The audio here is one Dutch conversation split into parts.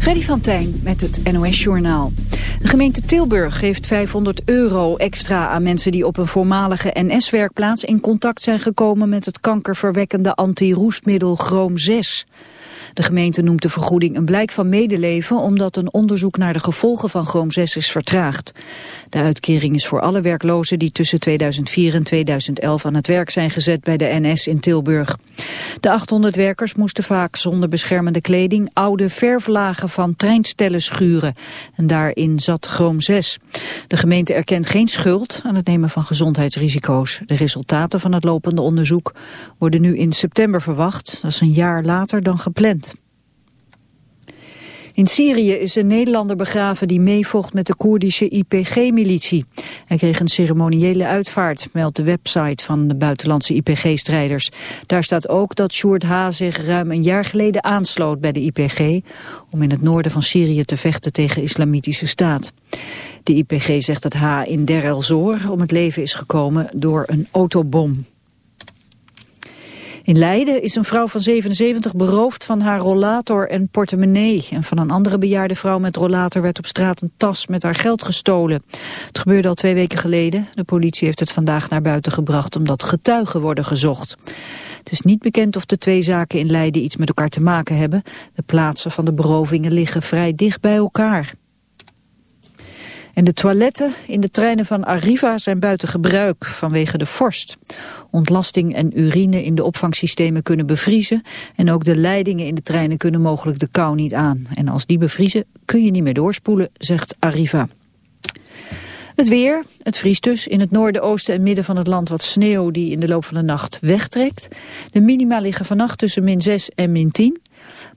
Freddy van Tijn met het NOS-journaal. De gemeente Tilburg geeft 500 euro extra aan mensen die op een voormalige NS-werkplaats in contact zijn gekomen met het kankerverwekkende anti-roestmiddel Chroom 6. De gemeente noemt de vergoeding een blijk van medeleven omdat een onderzoek naar de gevolgen van Chroom 6 is vertraagd. De uitkering is voor alle werklozen die tussen 2004 en 2011 aan het werk zijn gezet bij de NS in Tilburg. De 800 werkers moesten vaak zonder beschermende kleding oude verflagen van treinstellen schuren. En daarin zat Chroom 6. De gemeente erkent geen schuld aan het nemen van gezondheidsrisico's. De resultaten van het lopende onderzoek worden nu in september verwacht. Dat is een jaar later dan gepland. In Syrië is een Nederlander begraven die meevocht met de Koerdische IPG-militie. Hij kreeg een ceremoniële uitvaart, meldt de website van de buitenlandse IPG-strijders. Daar staat ook dat Sjoerd H. zich ruim een jaar geleden aansloot bij de IPG... om in het noorden van Syrië te vechten tegen islamitische staat. De IPG zegt dat H. in Der El Zor om het leven is gekomen door een autobom. In Leiden is een vrouw van 77 beroofd van haar rollator en portemonnee. En van een andere bejaarde vrouw met rollator werd op straat een tas met haar geld gestolen. Het gebeurde al twee weken geleden. De politie heeft het vandaag naar buiten gebracht omdat getuigen worden gezocht. Het is niet bekend of de twee zaken in Leiden iets met elkaar te maken hebben. De plaatsen van de berovingen liggen vrij dicht bij elkaar. En de toiletten in de treinen van Arriva zijn buiten gebruik vanwege de vorst. Ontlasting en urine in de opvangsystemen kunnen bevriezen... en ook de leidingen in de treinen kunnen mogelijk de kou niet aan. En als die bevriezen kun je niet meer doorspoelen, zegt Arriva. Het weer, het vriest dus. In het noorden, oosten en midden van het land wat sneeuw die in de loop van de nacht wegtrekt. De minima liggen vannacht tussen min 6 en min 10.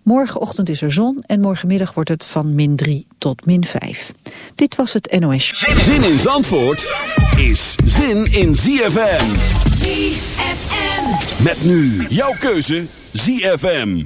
Morgenochtend is er zon en morgenmiddag wordt het van min 3 tot min 5. Dit was het NOS. Zin in Zandvoort is zin in ZFM. ZFM. Met nu jouw keuze ZFM.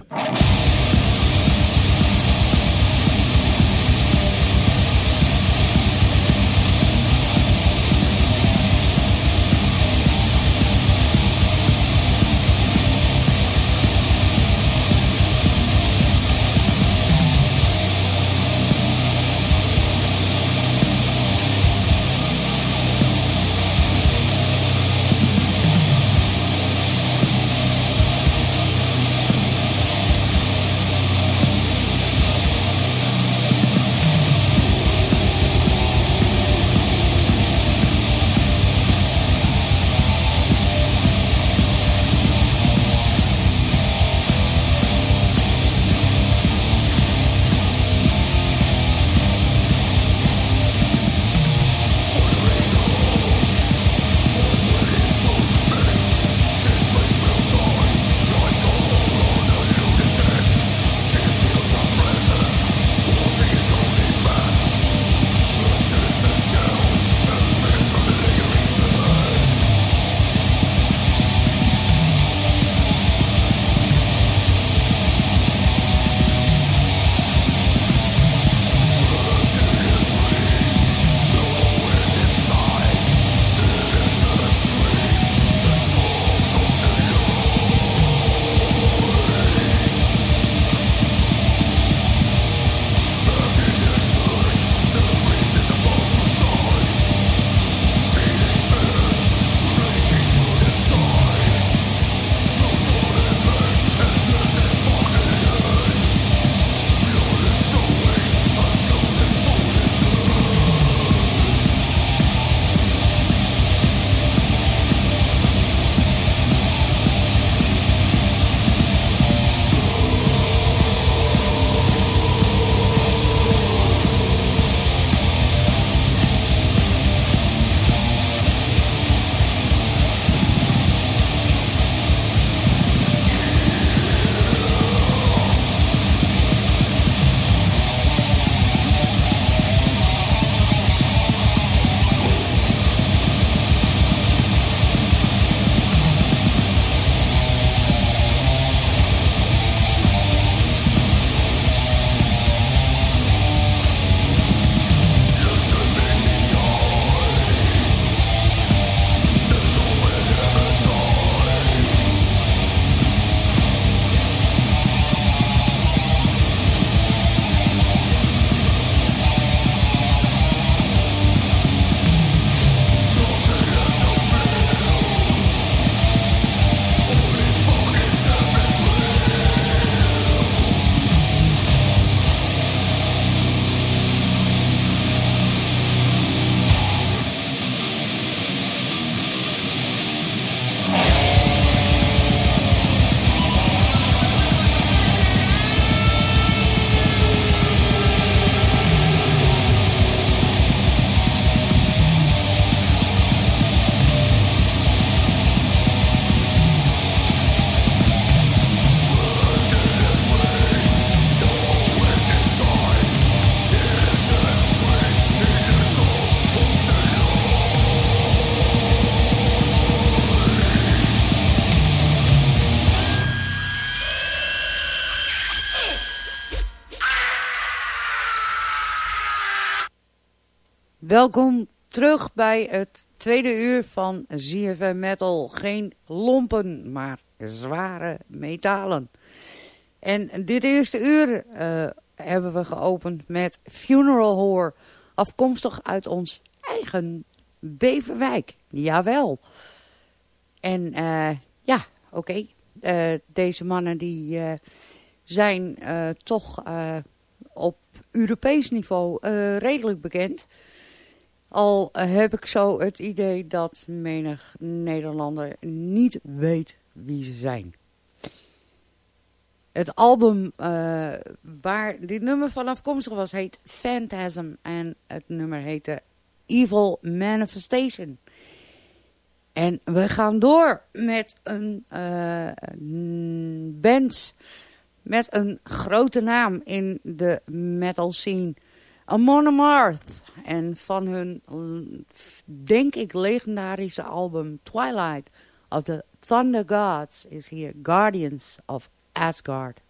Welkom terug bij het tweede uur van ZFM Metal. Geen lompen, maar zware metalen. En dit eerste uur uh, hebben we geopend met Funeral Horror. Afkomstig uit ons eigen Beverwijk. Jawel. En uh, ja, oké. Uh, deze mannen die zijn toch op Europees niveau redelijk bekend... Al heb ik zo het idee dat menig Nederlander niet weet wie ze zijn. Het album uh, waar dit nummer van afkomstig was heet Phantasm en het nummer heette Evil Manifestation. En we gaan door met een, een band met een grote naam in de metal scene. Amon Amarth. En van hun, denk ik, legendarische album Twilight of the Thunder Gods is hier Guardians of Asgard.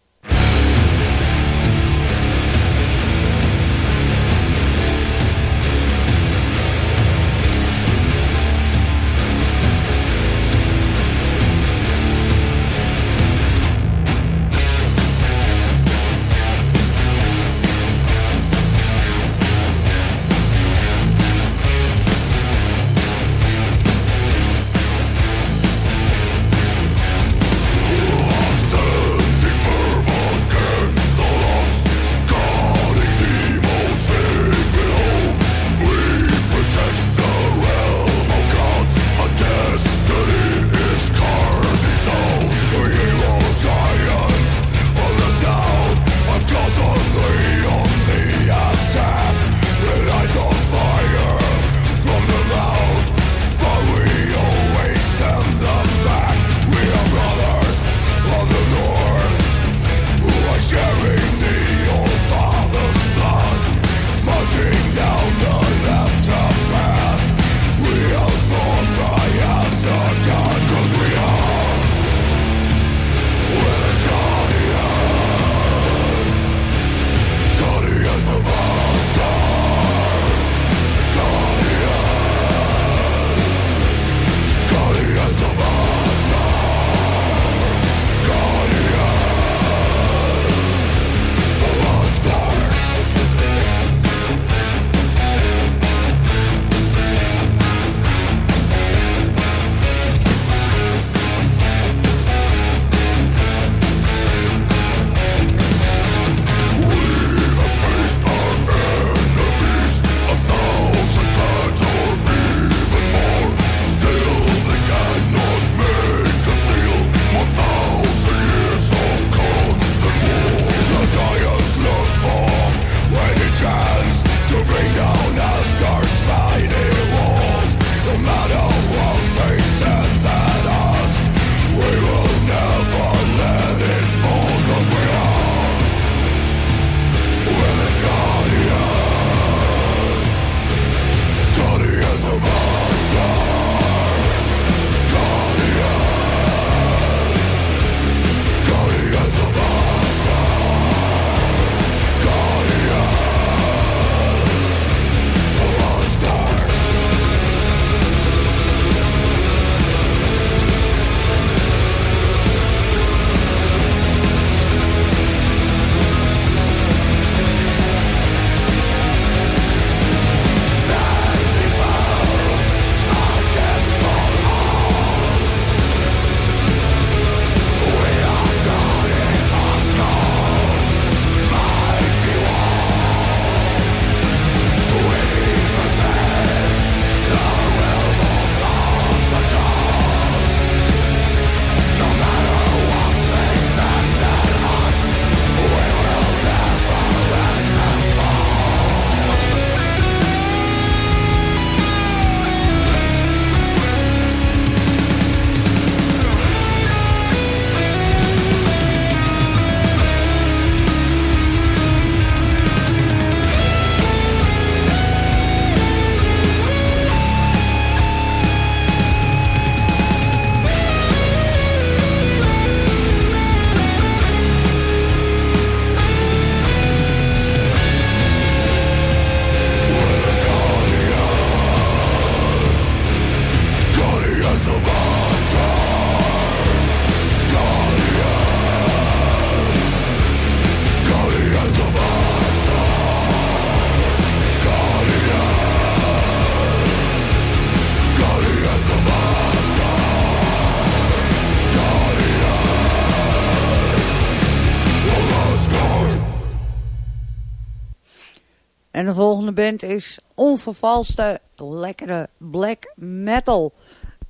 Volgende band is onvervalste, lekkere black metal.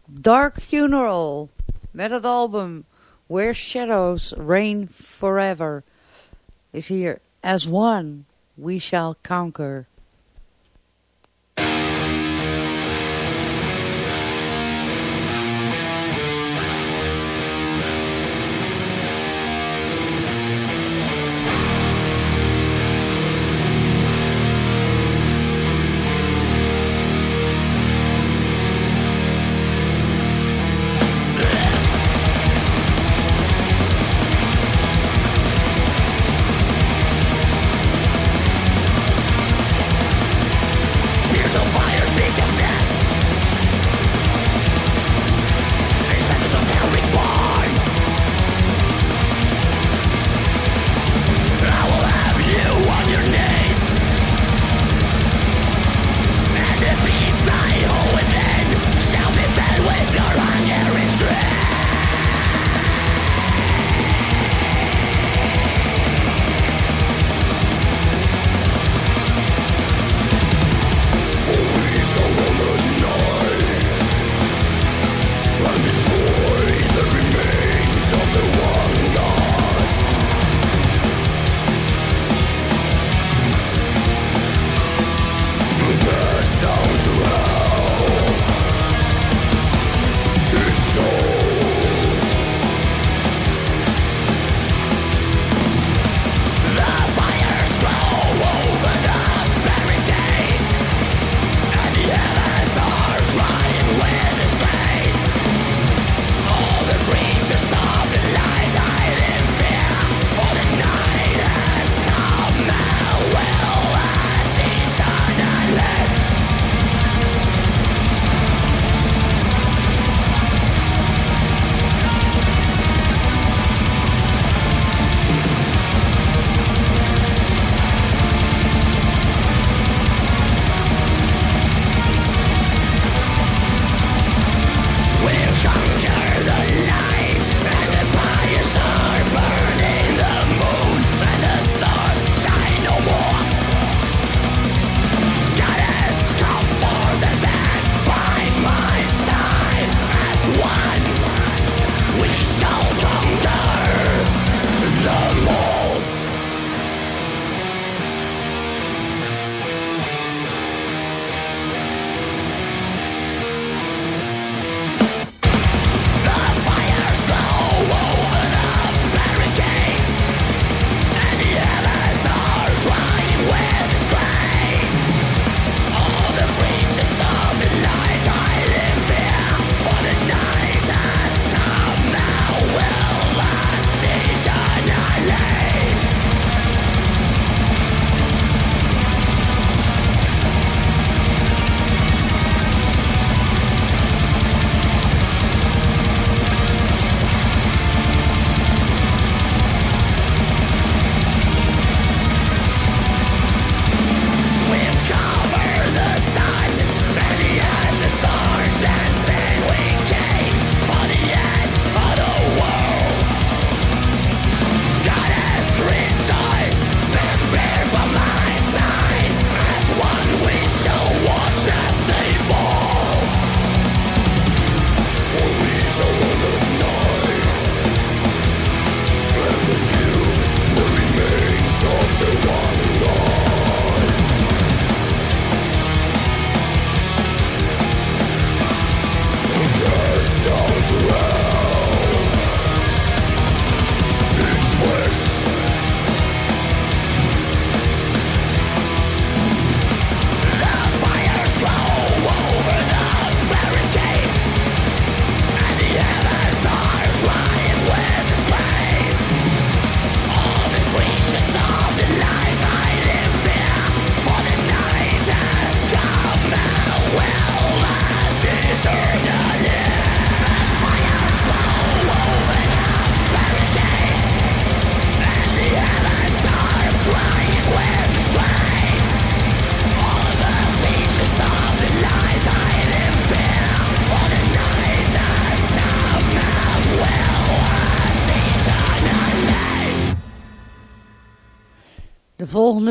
Dark Funeral. Met het album Where Shadows Reign Forever. Is hier As One We Shall Conquer.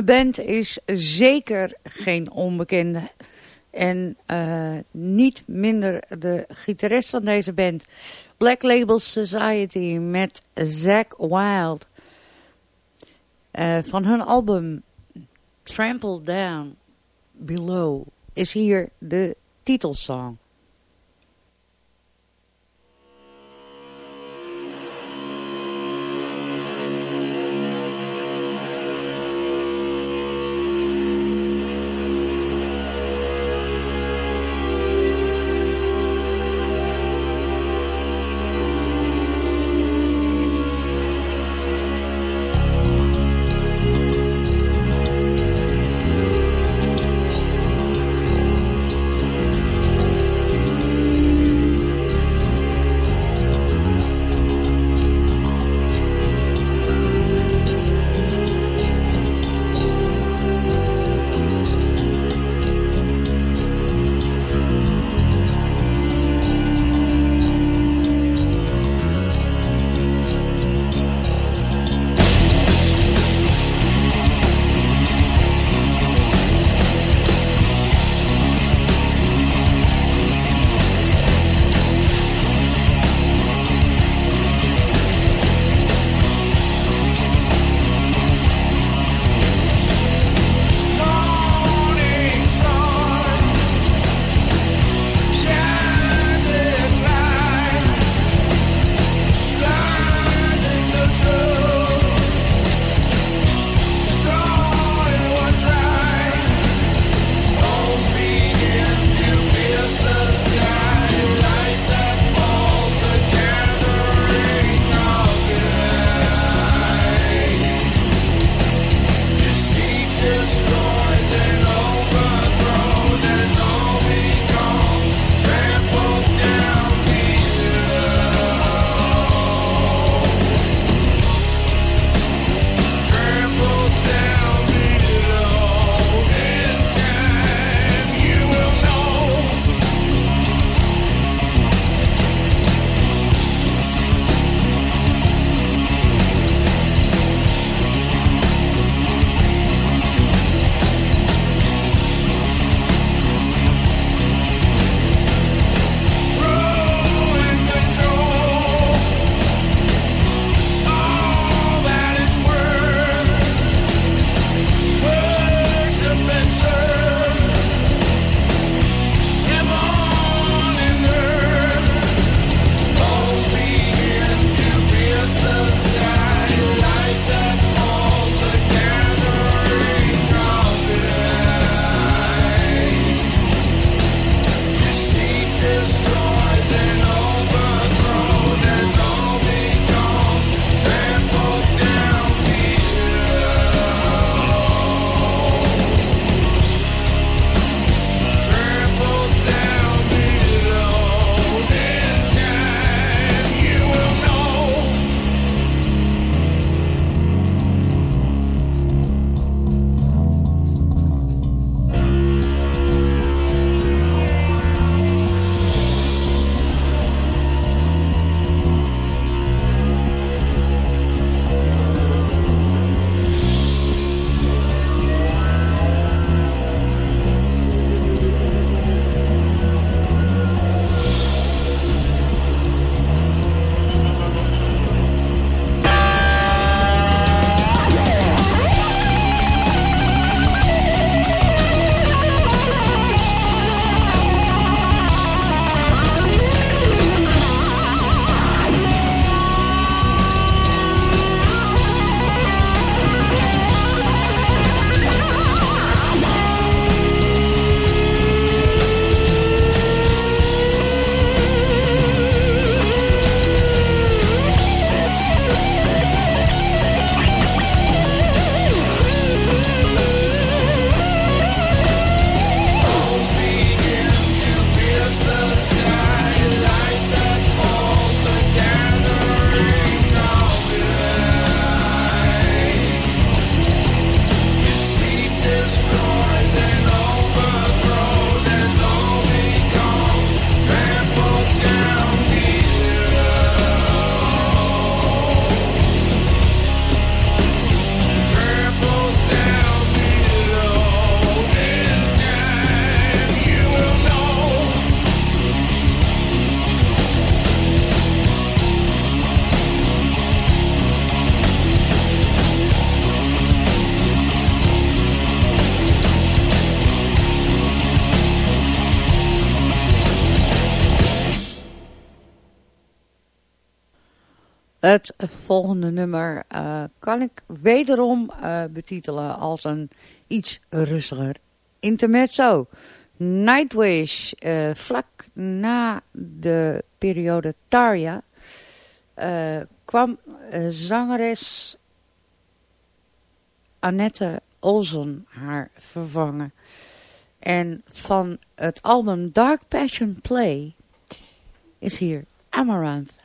Band is zeker geen onbekende. En uh, niet minder de gitarist van deze band. Black Label Society met Zack Wild. Uh, van hun album Trample Down Below is hier de titelsong. Volgende nummer uh, kan ik wederom uh, betitelen als een iets rustiger intermezzo. Nightwish, uh, vlak na de periode Tarja, kwam zangeres Annette Olsen haar vervangen. En van het album Dark Passion Play is hier Amaranth.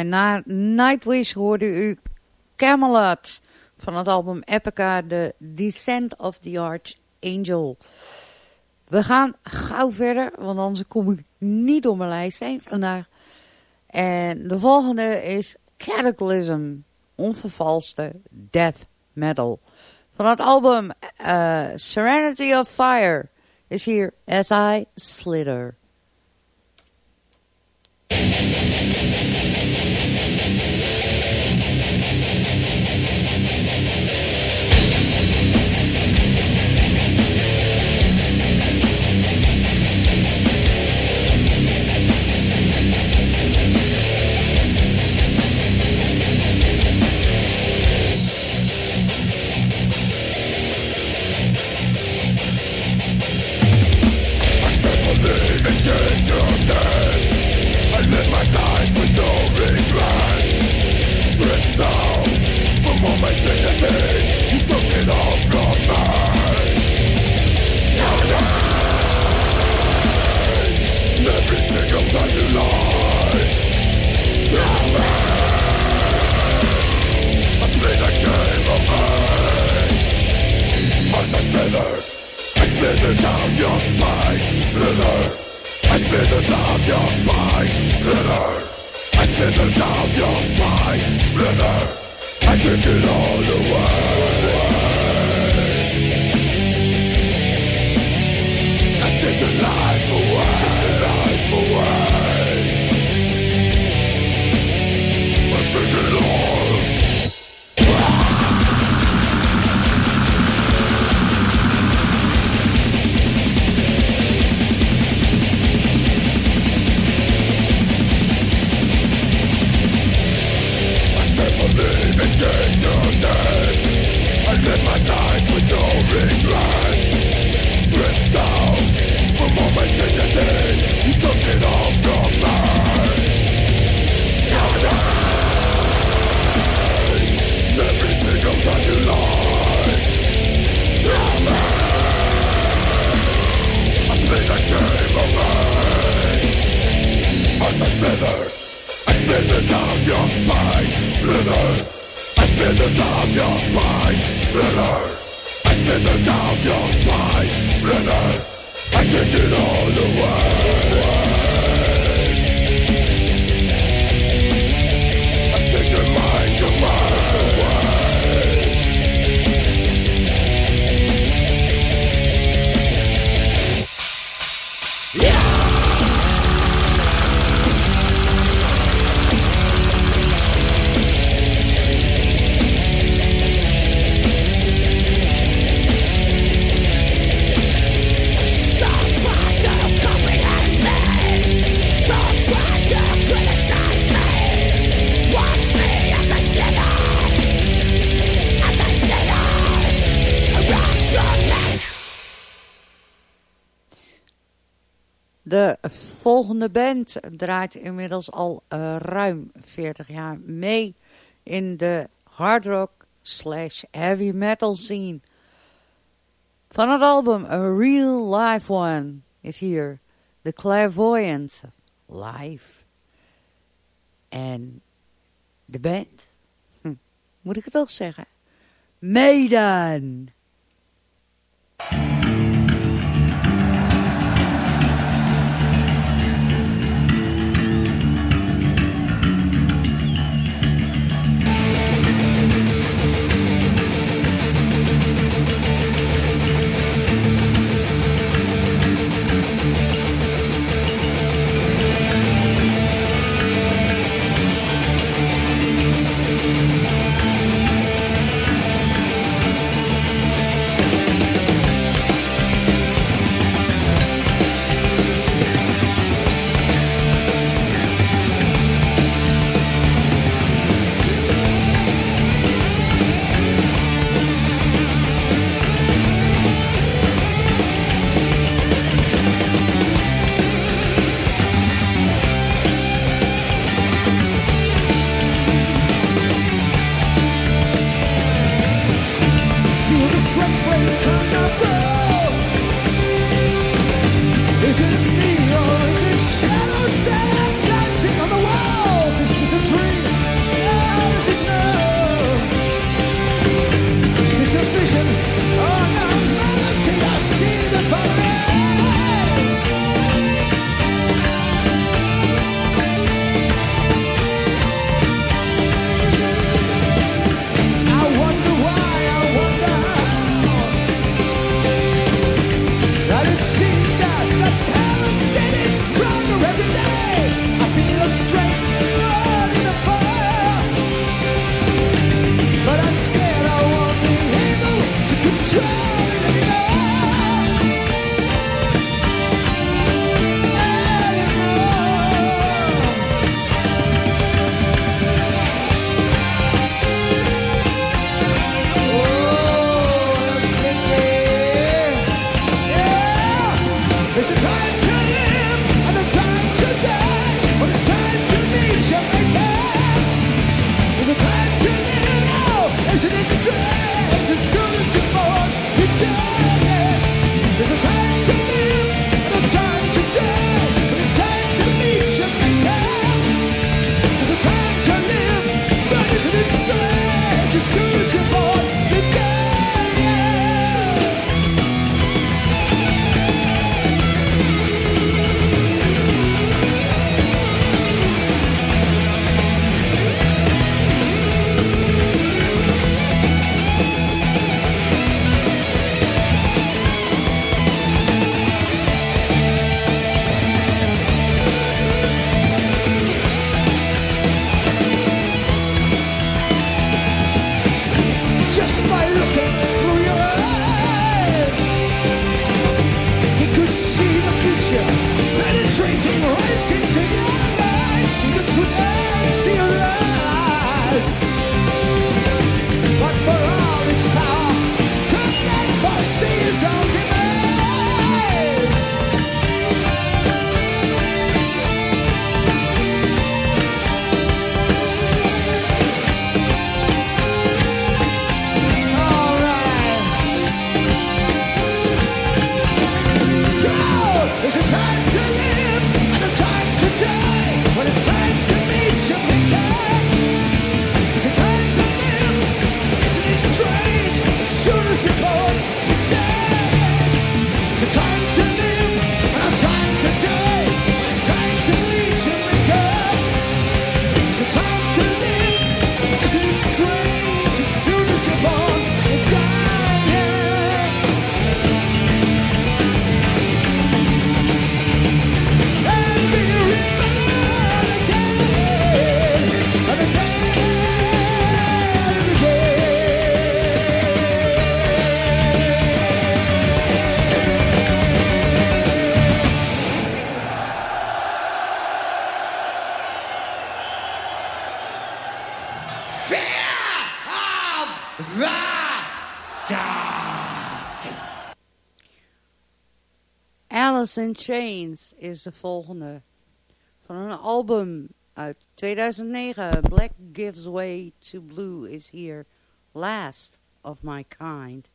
En na Nightwish hoorde u Camelot van het album Epica, The Descent of the Archangel. We gaan gauw verder, want anders kom ik niet op mijn lijst vandaag. En de volgende is Cataclysm, onvervalste death metal. Van het album eh, Serenity of Fire is hier As I Slither. de band draait inmiddels al eh, ruim 40 jaar mee in de hard rock slash heavy metal scene. Van het album A Real Life One is hier The Clairvoyant Live. En de band, hm, moet ik het toch zeggen? Maiden! Chains is de volgende. Van een album uit 2009. Black Gives Way to Blue is here. Last of My Kind.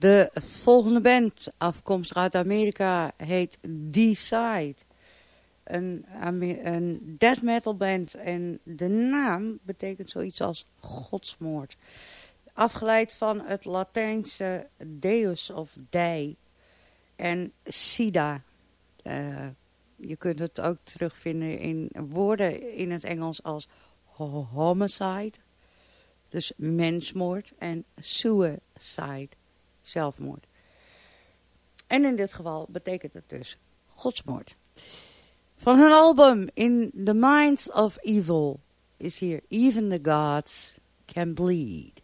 De volgende band, afkomstig uit Amerika, heet Decide. Een, Ame- een death metal band en de naam betekent zoiets als godsmoord. Afgeleid van het Latijnse deus of dei en sida. Eh, je kunt het ook terugvinden in woorden in het Engels als ho- homicide, dus mensmoord, en suicide, zelfmoord. En in dit geval betekent het dus godsmoord. Van hun album In the Minds of Evil is hier Even the Gods Can Bleed.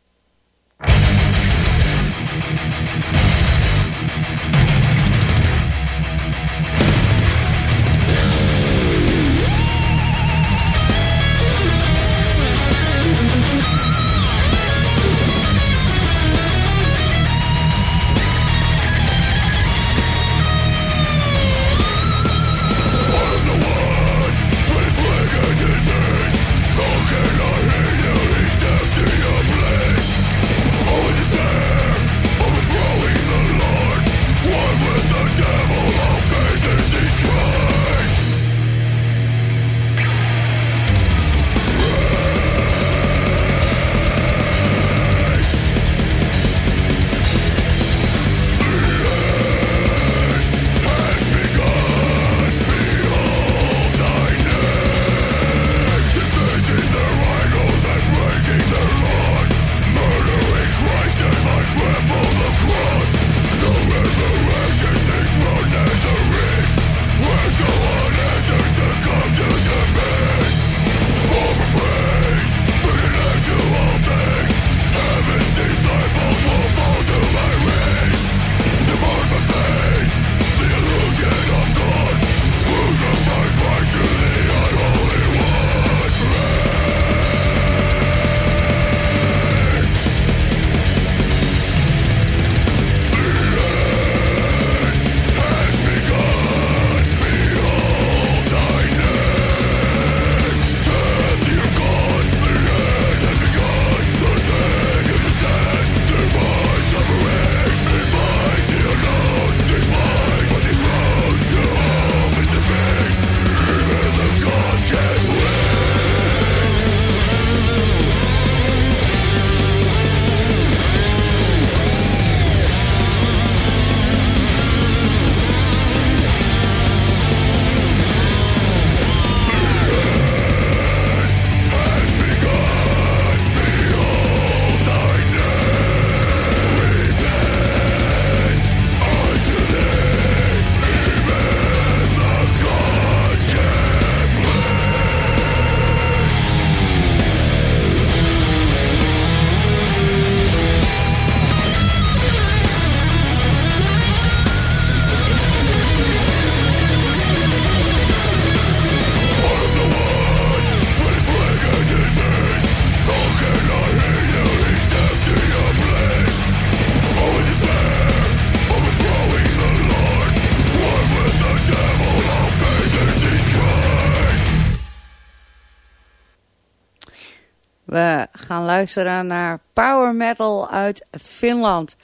Luisteren naar power metal uit Finland.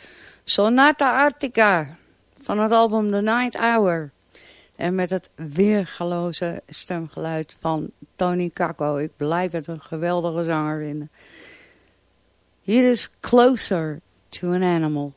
Sonata Arctica van het album The Night Hour. En met het weergaloze stemgeluid van Tony Kakko. Ik blijf het een geweldige zanger vinden. Hier is Closer to an Animal.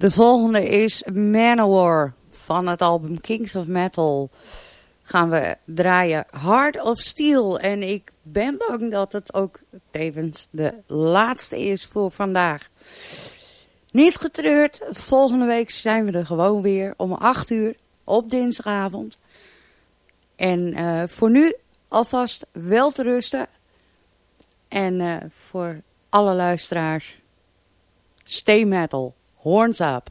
De volgende is Manowar van het album Kings of Metal gaan we draaien Heart of Steel. En ik ben bang dat het ook tevens de laatste is voor vandaag. Niet getreurd, volgende week zijn we er gewoon weer om 8 uur op dinsdagavond. En eh, voor nu alvast wel te rusten. En eh, voor alle luisteraars, stay metal, horns up.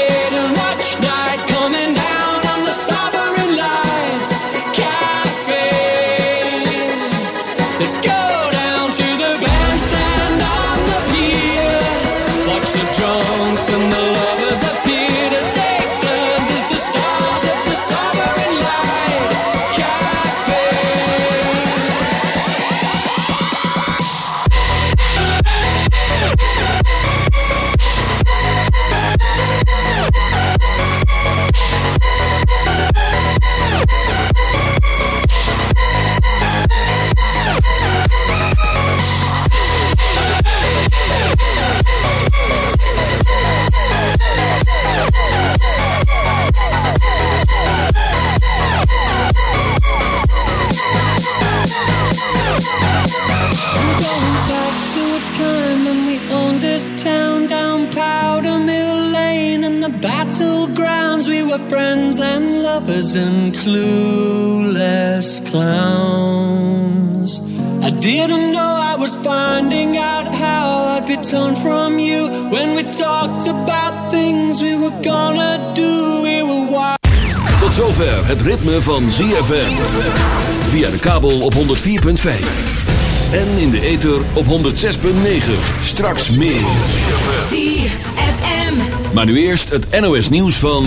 were friends and lovers and clueless clowns. I didn't know I was finding out how I'd be torn from you when we talked about things we were gonna do. We were wild. Tot zover het ritme van ZFM. Via de kabel op 104.5. En in de ether op 106.9. Straks meer. ZFM. Maar nu eerst het NOS nieuws van...